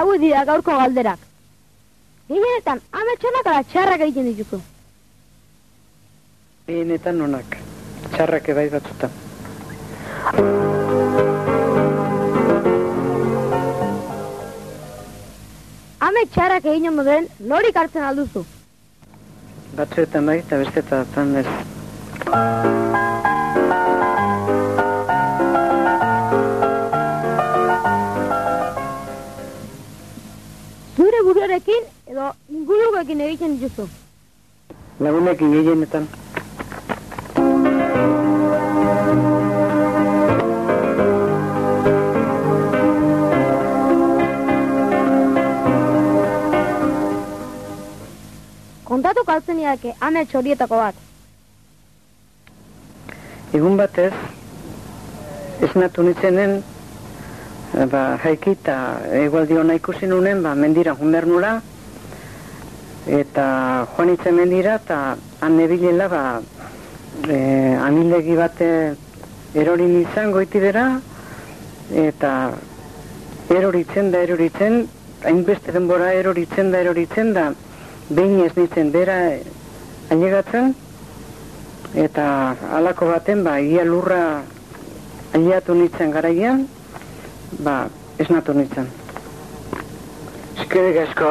hau dira gaurko galderak. Gehienetan, ametxonak ala txarrak egiten dituzu. Gehienetan onak, txarrak ebai batzutan. Ame txarrak egin ondoren, lorik hartzen alduzu. Batzuetan bai, eta bestetan ez. Zure buruarekin edo ingurukoekin egiten dituzu. Lagunekin gehienetan. Kontatu kaltzen idake amets horietako bat. Egun batez, esnatu nintzenen, eh, ba, jaiki eta egualdi hona ikusi nunen, ba, mendira junber nula, eta joan nintzen mendira, eta han nebilela, ba, e, amildegi bate erori nintzen goiti bera, eta eroritzen da eroritzen, hainbeste denbora eroritzen da eroritzen da, behin ez nintzen bera ailegatzen, eta halako baten, ba, ia lurra aileatu nintzen garaian, ba, esnatu nintzen. Eskerrik asko